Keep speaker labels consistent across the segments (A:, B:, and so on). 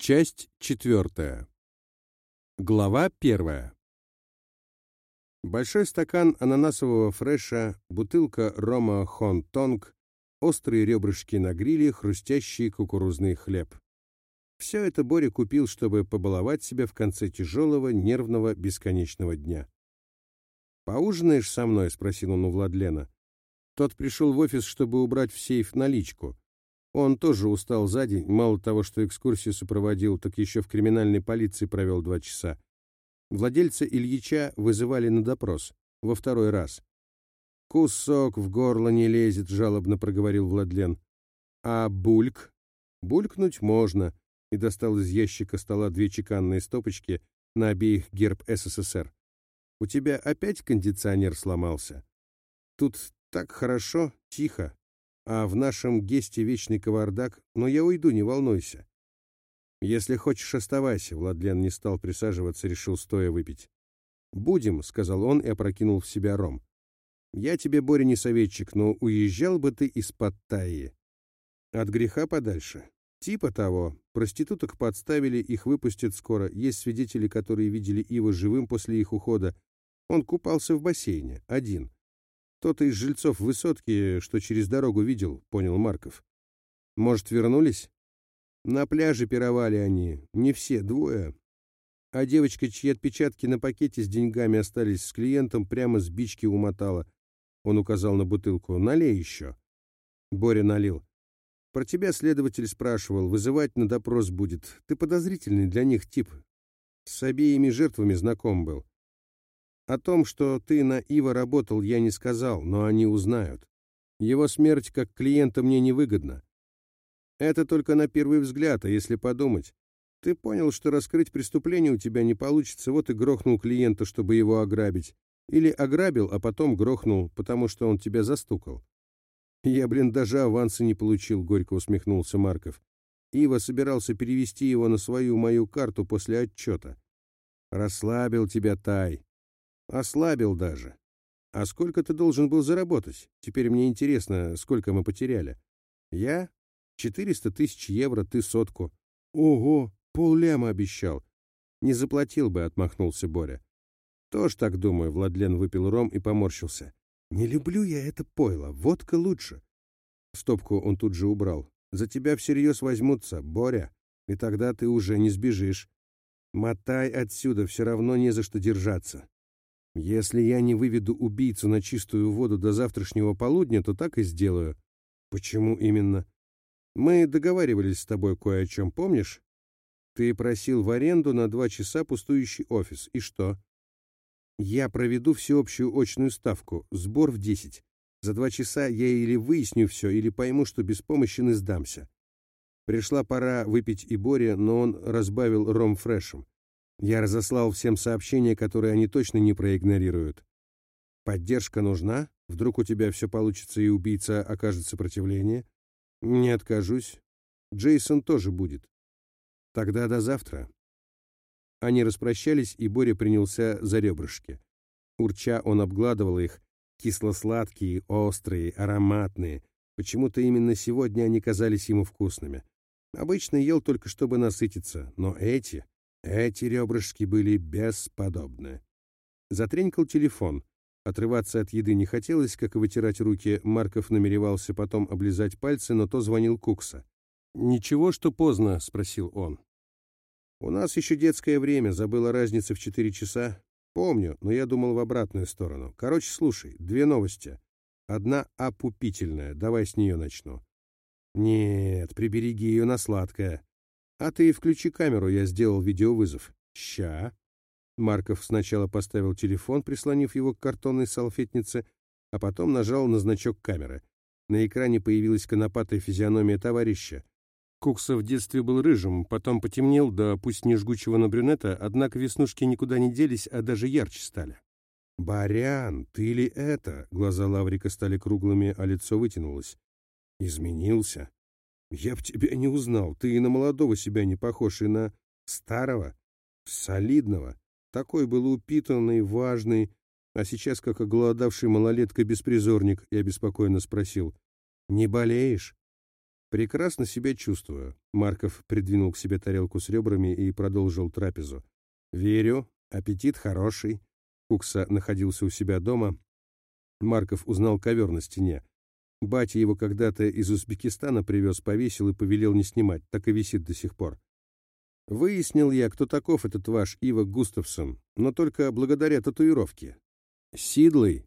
A: Часть четвертая. Глава первая. Большой стакан ананасового фреша, бутылка рома хон-тонг, острые ребрышки на гриле, хрустящий кукурузный хлеб. Все это Боря купил, чтобы побаловать себя в конце тяжелого, нервного, бесконечного дня. «Поужинаешь со мной?» — спросил он у Владлена. Тот пришел в офис, чтобы убрать в сейф наличку. Он тоже устал за день, мало того, что экскурсию сопроводил, так еще в криминальной полиции провел два часа. Владельца Ильича вызывали на допрос. Во второй раз. «Кусок в горло не лезет», — жалобно проговорил Владлен. «А бульк?» «Булькнуть можно», — и достал из ящика стола две чеканные стопочки на обеих герб СССР. «У тебя опять кондиционер сломался?» «Тут так хорошо, тихо, а в нашем гесте вечный кавардак, но я уйду, не волнуйся. Если хочешь, оставайся, Владлен не стал присаживаться, решил стоя выпить. Будем, сказал он и опрокинул в себя ром. Я тебе, Боря, не советчик, но уезжал бы ты из-под Таи. От греха подальше. Типа того. Проституток подставили, их выпустят скоро. Есть свидетели, которые видели Ива живым после их ухода. Он купался в бассейне, один. Кто-то из жильцов высотки, что через дорогу видел, понял Марков. Может, вернулись? На пляже пировали они, не все, двое. А девочка, чьи отпечатки на пакете с деньгами остались с клиентом, прямо с бички умотала. Он указал на бутылку. «Налей еще». Боря налил. «Про тебя следователь спрашивал. Вызывать на допрос будет. Ты подозрительный для них тип. С обеими жертвами знаком был. О том, что ты на Ива работал, я не сказал, но они узнают. Его смерть как клиента мне невыгодна. Это только на первый взгляд, а если подумать. Ты понял, что раскрыть преступление у тебя не получится, вот и грохнул клиента, чтобы его ограбить. Или ограбил, а потом грохнул, потому что он тебя застукал. Я, блин, даже аванса не получил, горько усмехнулся Марков. Ива собирался перевести его на свою мою карту после отчета. Расслабил тебя, Тай. Ослабил даже. А сколько ты должен был заработать? Теперь мне интересно, сколько мы потеряли. Я? Четыреста тысяч евро, ты сотку. Ого, полляма обещал. Не заплатил бы, отмахнулся Боря. Тоже так думаю, Владлен выпил ром и поморщился. Не люблю я это пойло, водка лучше. Стопку он тут же убрал. За тебя всерьез возьмутся, Боря, и тогда ты уже не сбежишь. Мотай отсюда, все равно не за что держаться. Если я не выведу убийцу на чистую воду до завтрашнего полудня, то так и сделаю. Почему именно? Мы договаривались с тобой кое о чем, помнишь? Ты просил в аренду на два часа пустующий офис. И что? Я проведу всеобщую очную ставку, сбор в десять. За два часа я или выясню все, или пойму, что беспомощен и сдамся. Пришла пора выпить и Боре, но он разбавил ром фрешем. Я разослал всем сообщения, которые они точно не проигнорируют. Поддержка нужна? Вдруг у тебя все получится и убийца окажет сопротивление? Не откажусь. Джейсон тоже будет. Тогда до завтра. Они распрощались, и Боря принялся за ребрышки. Урча он обгладывал их, кисло-сладкие, острые, ароматные. Почему-то именно сегодня они казались ему вкусными. Обычно ел только чтобы насытиться, но эти... Эти ребрышки были бесподобны. Затренькал телефон. Отрываться от еды не хотелось, как и вытирать руки. Марков намеревался потом облизать пальцы, но то звонил Кукса. «Ничего, что поздно?» — спросил он. «У нас еще детское время, забыла разница в четыре часа. Помню, но я думал в обратную сторону. Короче, слушай, две новости. Одна опупительная, давай с нее начну. Нет, прибереги ее на сладкое. «А ты включи камеру, я сделал видеовызов». «Ща». Марков сначала поставил телефон, прислонив его к картонной салфетнице, а потом нажал на значок камеры. На экране появилась конопатая физиономия товарища. Кукса в детстве был рыжим, потом потемнел, да пусть не жгучего на брюнета, однако веснушки никуда не делись, а даже ярче стали. «Барян, ты ли это?» Глаза Лаврика стали круглыми, а лицо вытянулось. «Изменился?» Я б тебя не узнал. Ты и на молодого себя не похож, и на старого, солидного. Такой был упитанный, важный, а сейчас как оголодавший малолетка-беспризорник, я беспокойно спросил. Не болеешь? Прекрасно себя чувствую. Марков придвинул к себе тарелку с ребрами и продолжил трапезу. Верю, аппетит хороший. Кукса находился у себя дома. Марков узнал ковер на стене. Батя его когда-то из Узбекистана привез, повесил и повелел не снимать, так и висит до сих пор. Выяснил я, кто таков этот ваш Ива Густавсон, но только благодаря татуировке. Сидлый.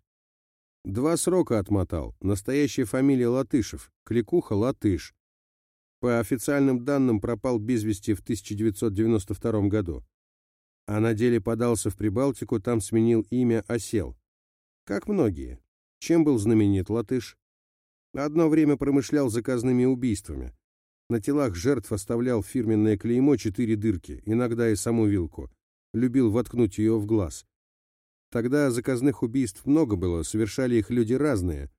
A: Два срока отмотал. Настоящая фамилия Латышев. Кликуха Латыш. По официальным данным пропал без вести в 1992 году. А на деле подался в Прибалтику, там сменил имя, осел. Как многие. Чем был знаменит Латыш? Одно время промышлял заказными убийствами. На телах жертв оставлял фирменное клеймо четыре дырки, иногда и саму вилку. Любил воткнуть ее в глаз. Тогда заказных убийств много было, совершали их люди разные.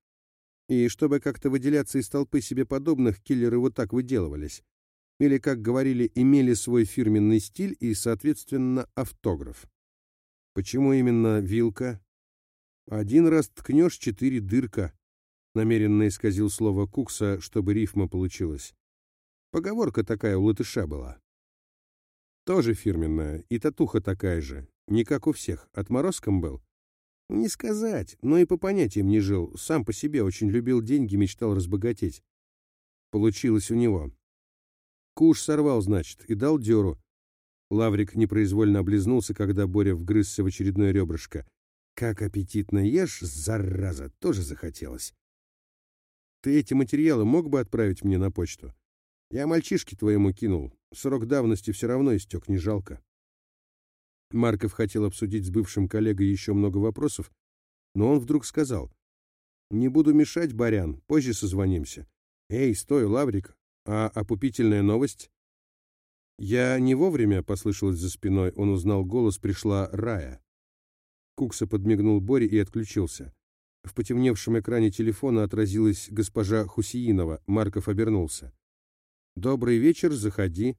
A: И чтобы как-то выделяться из толпы себе подобных, киллеры вот так выделывались. Или, как говорили, имели свой фирменный стиль и, соответственно, автограф. Почему именно вилка? Один раз ткнешь, четыре дырка. Намеренно исказил слово Кукса, чтобы рифма получилась. Поговорка такая у латыша была. Тоже фирменная, и татуха такая же, не как у всех, отморозком был? Не сказать, но и по понятиям не жил, сам по себе очень любил деньги, мечтал разбогатеть. Получилось у него. Куш сорвал, значит, и дал дёру. Лаврик непроизвольно облизнулся, когда Боря вгрызся в очередное ребрышко. Как аппетитно ешь, зараза, тоже захотелось. Ты эти материалы мог бы отправить мне на почту? Я мальчишке твоему кинул. Срок давности все равно истек, не жалко. Марков хотел обсудить с бывшим коллегой еще много вопросов, но он вдруг сказал, «Не буду мешать, Барян, позже созвонимся». «Эй, стой, Лаврик, а опупительная новость?» «Я не вовремя», — послышалось за спиной, он узнал голос, пришла Рая. Кукса подмигнул Боре и отключился. В потемневшем экране телефона отразилась госпожа Хусиинова. Марков обернулся. «Добрый вечер, заходи.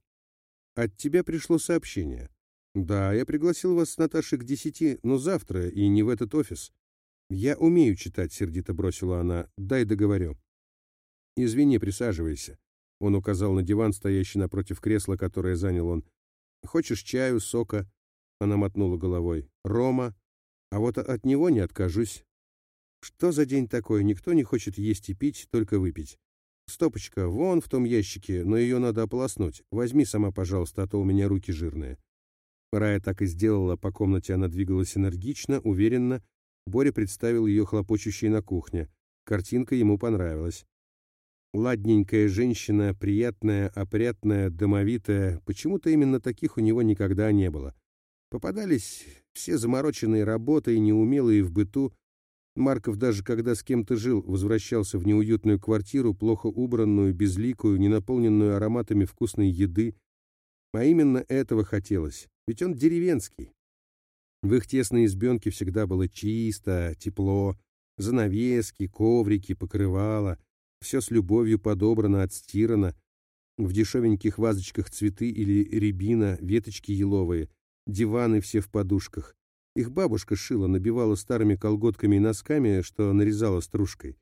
A: От тебя пришло сообщение. «Да, я пригласил вас с Наташей к десяти, но завтра и не в этот офис». «Я умею читать», — сердито бросила она. «Дай договорю». «Извини, присаживайся». Он указал на диван, стоящий напротив кресла, которое занял он. «Хочешь чаю, сока?» Она мотнула головой. «Рома? А вот от него не откажусь». «Что за день такой? Никто не хочет есть и пить, только выпить». «Стопочка, вон в том ящике, но ее надо ополоснуть. Возьми сама, пожалуйста, а то у меня руки жирные». Рая так и сделала, по комнате она двигалась энергично, уверенно. Боря представил ее хлопочущей на кухне. Картинка ему понравилась. Ладненькая женщина, приятная, опрятная, домовитая. Почему-то именно таких у него никогда не было. Попадались все замороченные работой, неумелые в быту. Марков даже когда с кем-то жил, возвращался в неуютную квартиру, плохо убранную, безликую, не наполненную ароматами вкусной еды. А именно этого хотелось. Ведь он деревенский. В их тесной избенке всегда было чисто, тепло, занавески, коврики, покрывала, все с любовью подобрано, отстирано. В дешевеньких вазочках цветы или рябина, веточки еловые, диваны все в подушках. Их бабушка шила, набивала старыми колготками и носками, что нарезала стружкой.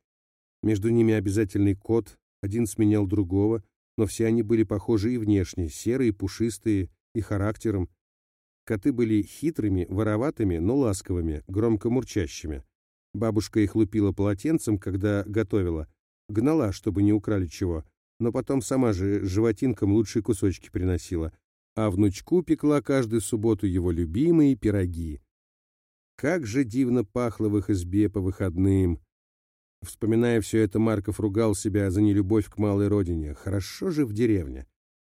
A: Между ними обязательный кот, один сменял другого, но все они были похожи и внешне, серые, пушистые, и характером, Коты были хитрыми, вороватыми, но ласковыми, громко мурчащими. Бабушка их лупила полотенцем, когда готовила. Гнала, чтобы не украли чего. Но потом сама же животинкам лучшие кусочки приносила. А внучку пекла каждую субботу его любимые пироги. Как же дивно пахло в их избе по выходным. Вспоминая все это, Марков ругал себя за нелюбовь к малой родине. Хорошо же в деревне.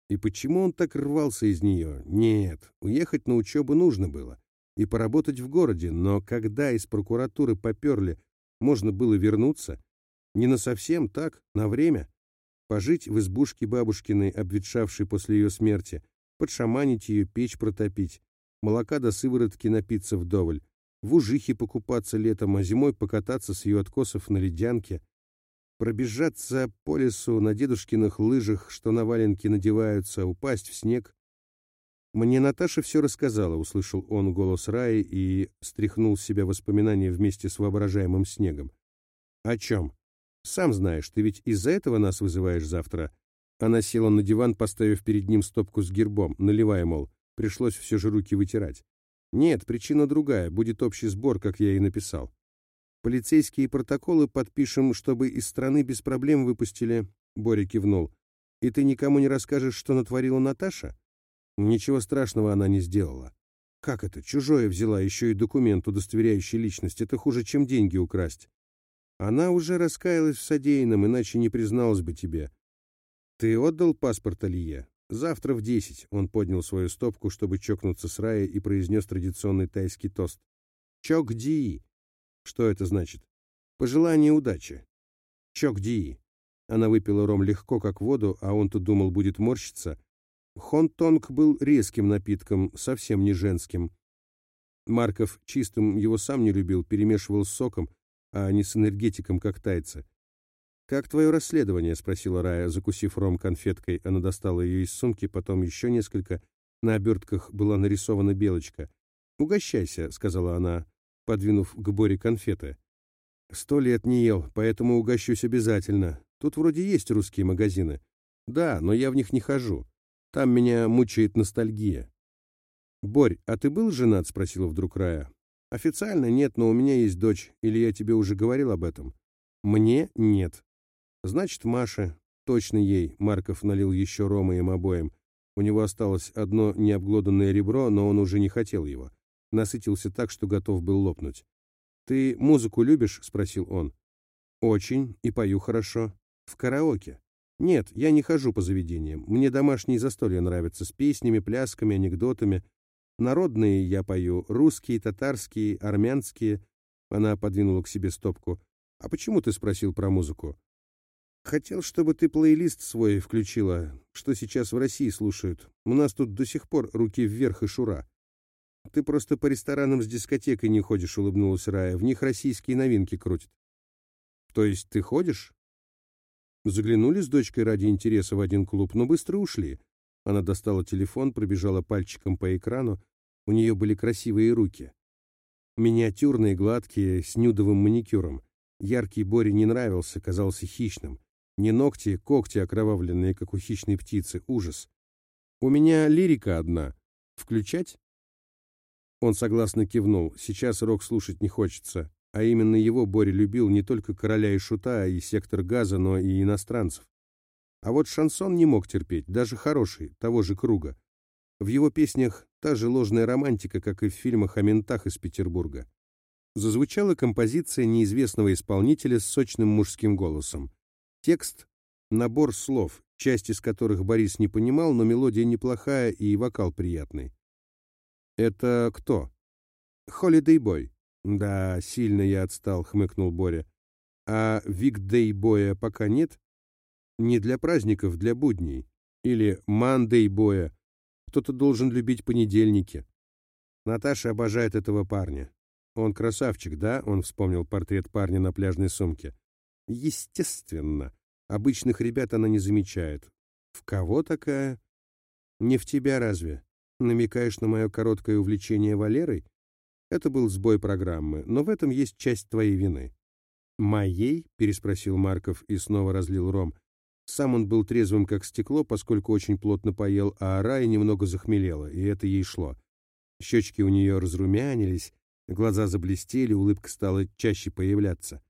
A: И почему он так рвался из нее? Нет, уехать на учебу нужно было. И поработать в городе, но когда из прокуратуры поперли, можно было вернуться. Не на совсем так, на время. Пожить в избушке бабушкиной, обветшавшей после ее смерти, подшаманить ее, печь протопить, молока до сыворотки напиться вдоволь, в ужихе покупаться летом, а зимой покататься с ее откосов на ледянке — пробежаться по лесу на дедушкиных лыжах, что на валенки надеваются, упасть в снег. Мне Наташа все рассказала, услышал он голос Раи и стряхнул с себя воспоминания вместе с воображаемым снегом. О чем? Сам знаешь, ты ведь из-за этого нас вызываешь завтра. Она села на диван, поставив перед ним стопку с гербом, наливая, мол, пришлось все же руки вытирать. Нет, причина другая, будет общий сбор, как я и написал. Полицейские протоколы подпишем, чтобы из страны без проблем выпустили. Боря кивнул. И ты никому не расскажешь, что натворила Наташа? Ничего страшного она не сделала. Как это? Чужое взяла, еще и документ, удостоверяющий личность. Это хуже, чем деньги украсть. Она уже раскаялась в содеянном, иначе не призналась бы тебе. Ты отдал паспорт Алие? Завтра в десять. Он поднял свою стопку, чтобы чокнуться с Раей и произнес традиционный тайский тост. Чок-ди. Что это значит? Пожелание удачи. Чок-ди. Она выпила ром легко, как воду, а он-то думал, будет морщиться. Хонтонг был резким напитком, совсем не женским. Марков чистым его сам не любил, перемешивал с соком, а не с энергетиком, как тайца. «Как твое расследование?» — спросила Рая, закусив ром конфеткой. Она достала ее из сумки, потом еще несколько. На обертках была нарисована белочка. «Угощайся», — сказала она, подвинув к Боре конфеты. «Сто лет не ел, поэтому угощусь обязательно. Тут вроде есть русские магазины. Да, но я в них не хожу. Там меня мучает ностальгия». «Борь, а ты был женат?» — спросила вдруг Рая. «Официально нет, но у меня есть дочь. Или я тебе уже говорил об этом?» «Мне нет». «Значит, Маша. Точно ей». Марков налил еще рома им обоим. У него осталось одно необглоданное ребро, но он уже не хотел его. Насытился так, что готов был лопнуть. «Ты музыку любишь?» — спросил он. «Очень, и пою хорошо. В караоке?» «Нет, я не хожу по заведениям. Мне домашние застолья нравятся, с песнями, плясками, анекдотами. Народные я пою, русские, татарские, армянские». Она подвинула к себе стопку. «А почему ты спросил про музыку?» Хотел, чтобы ты плейлист свой включила, что сейчас в России слушают. У нас тут до сих пор руки вверх и шура. Ты просто по ресторанам с дискотекой не ходишь, улыбнулась Рая. В них российские новинки крутят. То есть ты ходишь? Заглянули с дочкой ради интереса в один клуб, но быстро ушли. Она достала телефон, пробежала пальчиком по экрану. У нее были красивые руки. Миниатюрные, гладкие, с нюдовым маникюром. Яркий Боре не нравился, казался хищным. Не ногти, когти окровавленные, как у хищной птицы. Ужас. У меня лирика одна. Включать? Он согласно кивнул. Сейчас рок слушать не хочется. А именно его Боря любил не только короля и шута, и сектор газа, но и иностранцев. А вот шансон не мог терпеть, даже хороший, того же круга. В его песнях та же ложная романтика, как и в фильмах о ментах из Петербурга. Зазвучала композиция неизвестного исполнителя с сочным мужским голосом. Текст — набор слов, часть из которых Борис не понимал, но мелодия неплохая и вокал приятный. «Это кто?» «Холидей Бой». «Да, сильно я отстал», — хмыкнул Боря. «А Викдей Боя пока нет?» «Не для праздников, для будней. Или Мандей Боя. Кто-то должен любить понедельники». Наташа обожает этого парня. Он красавчик, да? Он вспомнил портрет парня на пляжной сумке. Естественно. Обычных ребят она не замечает. В кого такая? Не в тебя разве? Намекаешь на мое короткое увлечение Валерой? Это был сбой программы, но в этом есть часть твоей вины. «Моей?» — переспросил Марков и снова разлил ром. Сам он был трезвым, как стекло, поскольку очень плотно поел, а Рая немного захмелела, и это ей шло. Щечки у нее разрумянились, глаза заблестели, улыбка стала чаще появляться.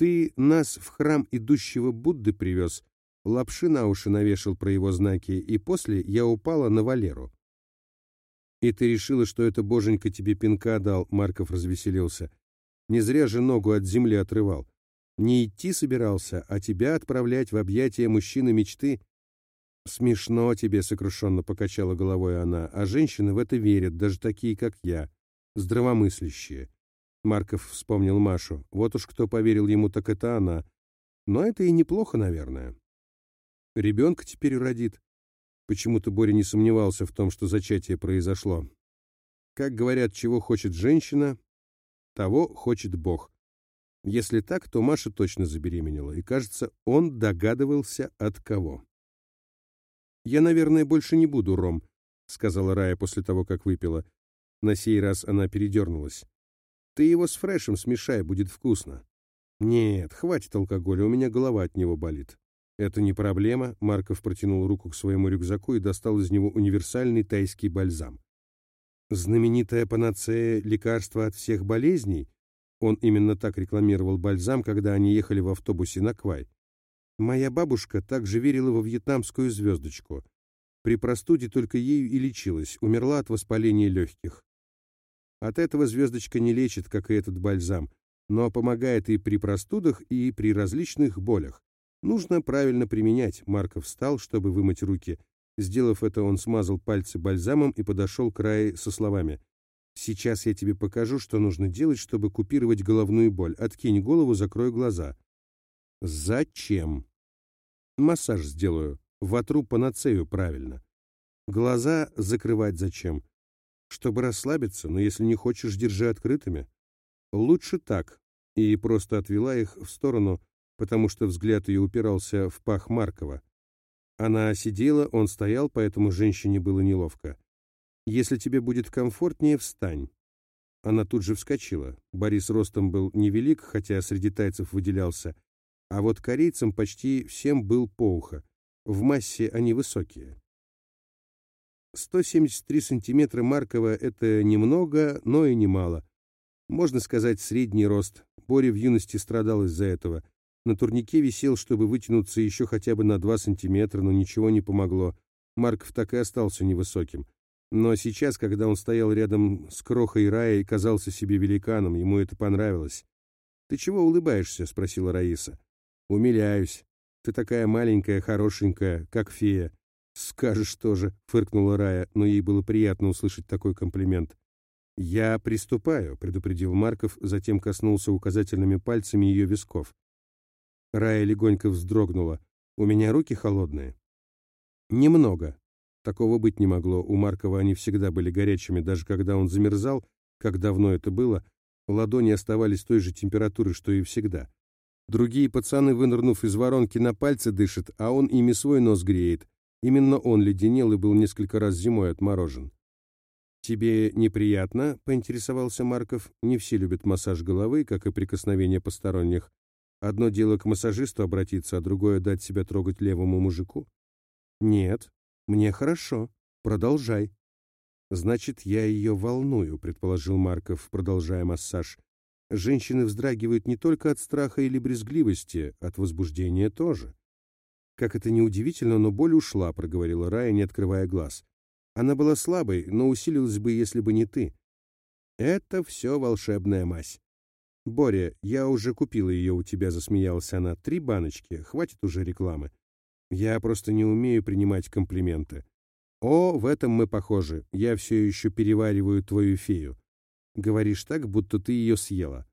A: Ты нас в храм идущего Будды привез, лапши на уши навешал про его знаки, и после я упала на Валеру. И ты решила, что это боженька тебе пинка дал, Марков развеселился. Не зря же ногу от земли отрывал. Не идти собирался, а тебя отправлять в объятия мужчины мечты. Смешно тебе, сокрушенно покачала головой она, а женщины в это верят, даже такие, как я, здравомыслящие. Марков вспомнил Машу. Вот уж кто поверил ему, так это она. Но это и неплохо, наверное. Ребенка теперь родит. Почему-то Боря не сомневался в том, что зачатие произошло. Как говорят, чего хочет женщина, того хочет Бог. Если так, то Маша точно забеременела, и, кажется, он догадывался от кого. «Я, наверное, больше не буду, Ром», — сказала Рая после того, как выпила. На сей раз она передернулась. Ты его с фрешем смешай, будет вкусно. «Нет, хватит алкоголя, у меня голова от него болит». «Это не проблема», — Марков протянул руку к своему рюкзаку и достал из него универсальный тайский бальзам. «Знаменитая панацея лекарства от всех болезней?» Он именно так рекламировал бальзам, когда они ехали в автобусе на Квай. Моя бабушка также верила во вьетнамскую звездочку. При простуде только ею и лечилась, умерла от воспаления легких. От этого звездочка не лечит, как и этот бальзам, но помогает и при простудах, и при различных болях. Нужно правильно применять. Марков встал, чтобы вымыть руки. Сделав это, он смазал пальцы бальзамом и подошел к Рае со словами. «Сейчас я тебе покажу, что нужно делать, чтобы купировать головную боль. Откинь голову, закрой глаза». «Зачем?» «Массаж сделаю. Вотру панацею правильно. Глаза закрывать зачем? Чтобы расслабиться, но если не хочешь, держи открытыми. Лучше так». И просто отвела их в сторону, потому что взгляд ее упирался в пах Маркова. Она сидела, он стоял, поэтому женщине было неловко. «Если тебе будет комфортнее, встань». Она тут же вскочила. Борис ростом был невелик, хотя среди тайцев выделялся, а вот корейцам почти всем был по ухо. В массе они высокие. 173 сантиметра Маркова — это немного, но и немало. Можно сказать, средний рост. Боря в юности страдал из-за этого. На турнике висел, чтобы вытянуться еще хотя бы на 2 сантиметра, но ничего не помогло. Марков так и остался невысоким. Но сейчас, когда он стоял рядом с Крохой Рая и казался себе великаном, ему это понравилось. «Ты чего улыбаешься?» — спросила Раиса. «Умиляюсь. Ты такая маленькая, хорошенькая, как фея». «Скажешь тоже», — фыркнула Рая, но ей было приятно услышать такой комплимент. «Я приступаю», — предупредил Марков, затем коснулся указательными пальцами ее висков. Рая легонько вздрогнула. «У меня руки холодные?» «Немного». Такого быть не могло. У Маркова они всегда были горячими, даже когда он замерзал, как давно это было, ладони оставались той же температуры, что и всегда. Другие пацаны, вынырнув из воронки, на пальцы дышат, а он ими свой нос греет. Именно он леденел и был несколько раз зимой отморожен. «Тебе неприятно?» — поинтересовался Марков. «Не все любят массаж головы, как и прикосновение посторонних. Одно дело к массажисту обратиться, а другое дать себя трогать левому мужику. Нет, мне хорошо. Продолжай. Значит, я ее волную, предположил Марков, продолжая массаж. Женщины вздрагивают не только от страха или брезгливости, от возбуждения тоже. Как это ни удивительно, но боль ушла, проговорила Рая, не открывая глаз. Она была слабой, но усилилась бы, если бы не ты. Это все волшебная мазь. «Боря, я уже купила ее у тебя», — засмеялась она. «Три баночки, хватит уже рекламы. Я просто не умею принимать комплименты». «О, в этом мы похожи. Я все еще перевариваю твою фею. Говоришь так, будто ты ее съела».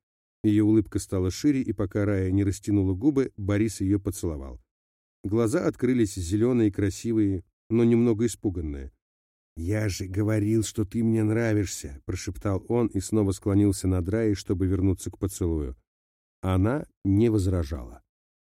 A: Ее улыбка стала шире, и пока Рая не растянула губы, Борис ее поцеловал. Глаза открылись зеленые, красивые, но немного испуганные. «Я же говорил, что ты мне нравишься», — прошептал он и снова склонился над Раей, чтобы вернуться к поцелую. Она не возражала.